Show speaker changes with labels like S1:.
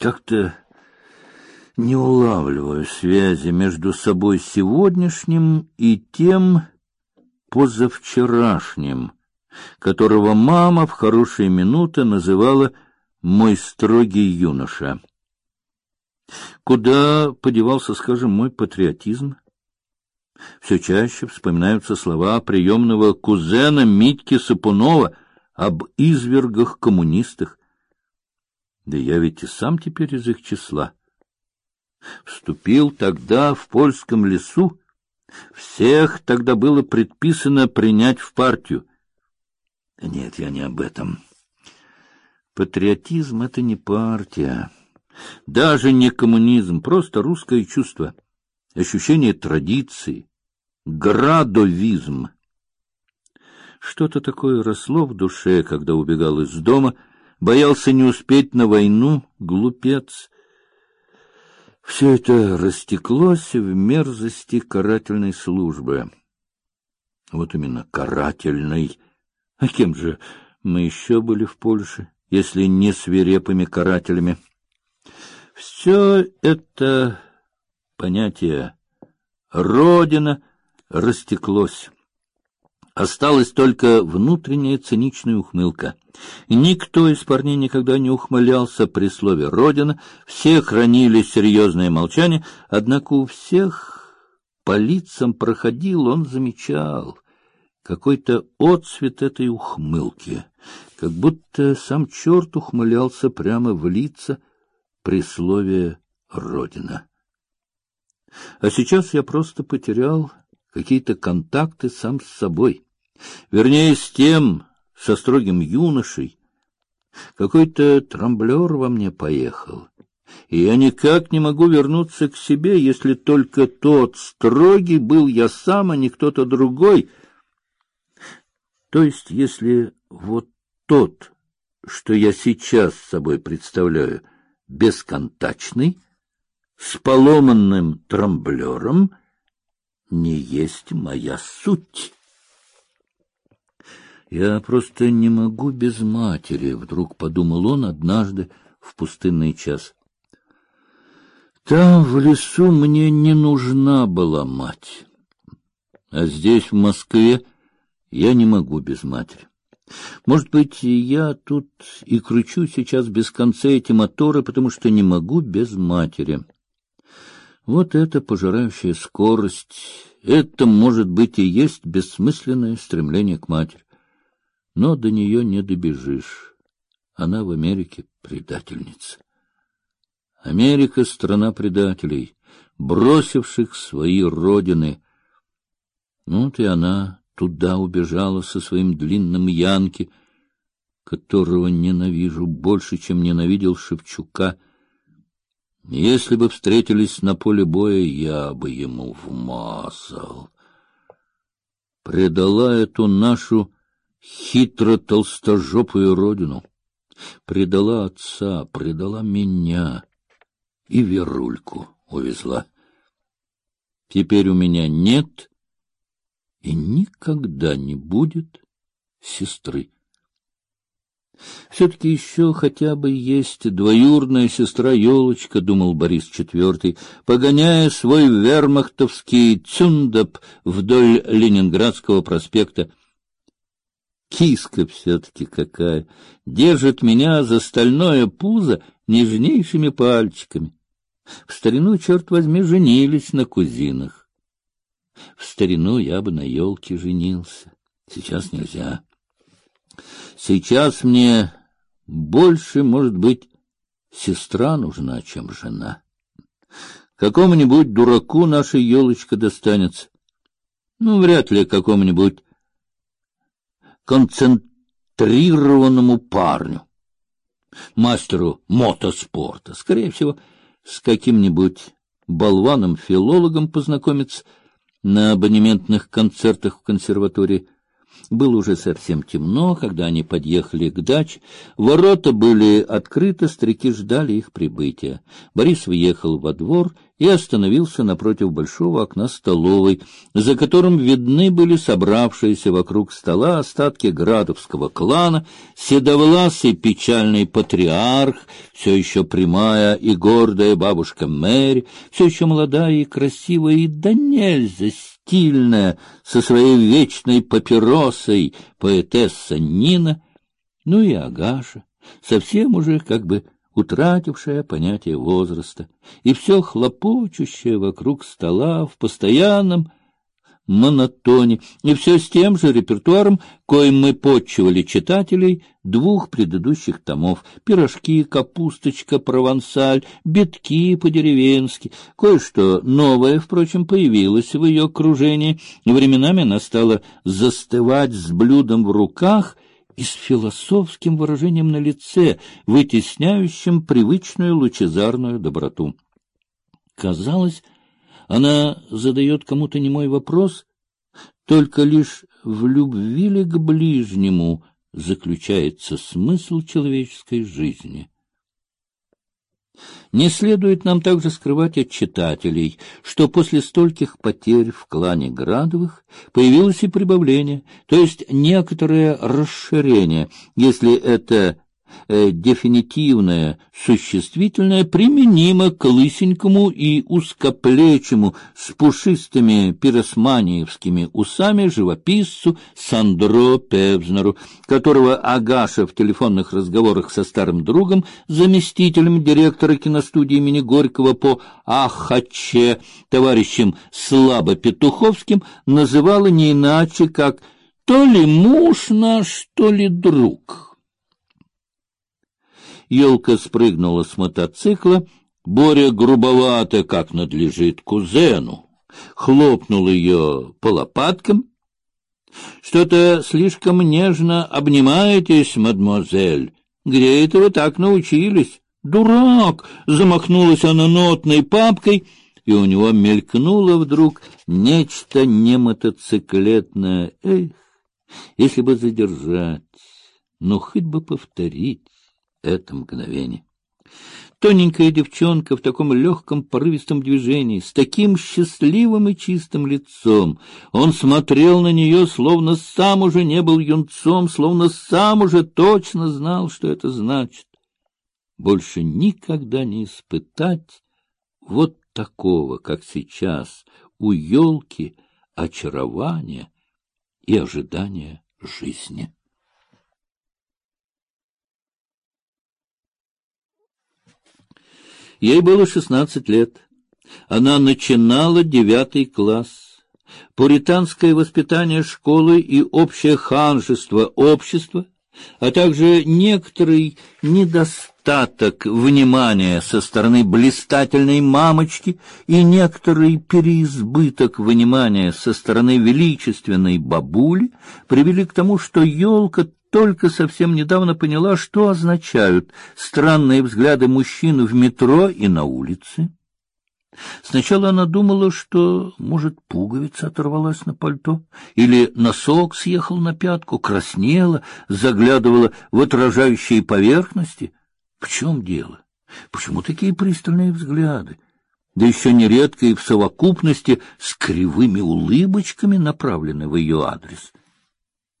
S1: Как-то не улавливаю связи между собой сегодняшним и тем позавчерашним, которого мама в хорошие минуты называла «мой строгий юноша». Куда подевался, скажем, мой патриотизм? Все чаще вспоминаются слова приемного кузена Митьки Сапунова об извергах-коммунистах. Да я ведь и сам теперь из их числа. Вступил тогда в польском лесу, всех тогда было предписано принять в партию. Нет, я не об этом. Патриотизм — это не партия, даже не коммунизм, просто русское чувство, ощущение традиции, градовизм. Что-то такое росло в душе, когда убегал из дома, боялся не успеть на войну, глупец. Все это растеклось в мерзости карательной службы. Вот именно карательной. А кем же мы еще были в Польше, если не свирепыми карателями? Все это понятие «родина» растеклось. Осталась только внутренняя циничная ухмылка. Никто из парней никогда не ухмылялся при слове «родина», все хранили серьезное молчание, однако у всех по лицам проходил, он замечал какой-то отцвет этой ухмылки, как будто сам черт ухмылялся прямо в лица при слове «родина». А сейчас я просто потерял какие-то контакты сам с собой, вернее, с тем, со строгим юношей. Какой-то трамблер во мне поехал, и я никак не могу вернуться к себе, если только тот строгий был я сам, а не кто-то другой. То есть, если вот тот, что я сейчас собой представляю, бесконтачный, с поломанным трамблером, не есть моя суть. Я просто не могу без матери, вдруг подумал он однажды в пустынный час. Там в лесу мне не нужна была мать, а здесь в Москве я не могу без матери. Может быть, я тут и кручу сейчас без конца эти моторы, потому что не могу без матери. Вот это пожирающая скорость, это, может быть, и есть бессмысленное стремление к матери. Но до нее не добежишь. Она в Америке предательница. Америка — страна предателей, бросивших свои родины. Вот и она туда убежала со своим длинным Янки, которого ненавижу больше, чем ненавидел Шевчука — если бы встретились на поле боя, я бы ему вмазал. Предала эту нашу хитро толстожопую родину, предала отца, предала меня и Верульку увезла. Теперь у меня нет и никогда не будет сестры. Все-таки еще хотя бы есть двоюродная сестра Елочка, — думал Борис IV, погоняя свой вермахтовский цюндап вдоль Ленинградского проспекта. Киска все-таки какая! Держит меня за стальное пузо нежнейшими пальчиками. В старину, черт возьми, женились на кузинах. В старину я бы на елке женился. Сейчас нельзя. Сейчас мне больше, может быть, сестра нужна, чем жена. Какому-нибудь дураку наша елочка достанется. Ну, вряд ли какому-нибудь концентрированному парню, мастеру мотоспорта. Скорее всего, с каким-нибудь болваном-филологом познакомиться на абонементных концертах в консерватории — было уже совсем темно, когда они подъехали к даче. Ворота были открыты, старики ждали их прибытия. Борис въехал во двор и остановился напротив большого окна столовой, за которым видны были собравшиеся вокруг стола остатки градовского клана, седовласый печальный патриарх, все еще прямая и гордая бабушка Мэри, все еще молодая и красивая и да нельзя стильная, со своей вечной папиросой поэтесса Нина, ну и Агаша, совсем уже как бы утратившая понятие возраста, и все хлопочущее вокруг стола в постоянном монотоне, и все с тем же репертуаром, коим мы подчивали читателей двух предыдущих томов: пирожки, капусточка, провансаль, битки по-деревенски. Кое-что новое, впрочем, появилось в ее окружении. Временами она стала застывать с блюдом в руках и с философским выражением на лице, вытесняющим привычную лучезарную доброту. Казалось, она задает кому-то немой вопрос, только лишь в любви ли к ближнему заключается смысл человеческой жизни. Не следует нам также скрывать от читателей, что после стольких потерь в клане Градовых появилось и прибавление, то есть некоторое расширение, если это дефинитивное существительное применимо к лысенькому и узкоплечему с пушистыми пиросманиевскими усами живописцу Сандро Певзнеру, которого Агаша в телефонных разговорах со старым другом, заместителем директора киностудии имени Горького по Ахаче, товарищем Слабо Петуховским, называла не иначе, как то ли муж наш, то ли друг. Елка спрыгнула с мотоцикла, Боря грубовато, как надлежит кузену, хлопнул ее по лопаткам. Что-то слишком нежно обнимаетесь, мадемуазель. Где это вы так научились? Дурак! Замахнулась она нотной папкой, и у него мелькнуло вдруг нечто немотоциклетное. Эх, если бы задержать, ну хоть бы повторить это мгновение. Тоненькая девчонка в таком легком порывистом движении, с таким счастливым и чистым лицом. Он смотрел на нее, словно сам уже не был юнцом, словно сам уже точно знал, что это значит. Больше никогда не испытать вот такого, как сейчас, у елки очарования и ожидания жизни. Ей было шестнадцать лет. Она начинала девятый класс. Пуританское воспитание школы и общее ханжество общества, а также некоторый недостаток внимания со стороны блистательной мамочки и некоторый переизбыток внимания со стороны величественной бабули привели к тому, что елка только совсем недавно поняла, что означают странные взгляды мужчин в метро и на улице. Сначала она думала, что, может, пуговица оторвалась на пальто, или носок съехал на пятку, краснела, заглядывала в отражающие поверхности. В чем дело? Почему такие пристальные взгляды? Да еще нередко и в совокупности с кривыми улыбочками, направлены в ее адрес —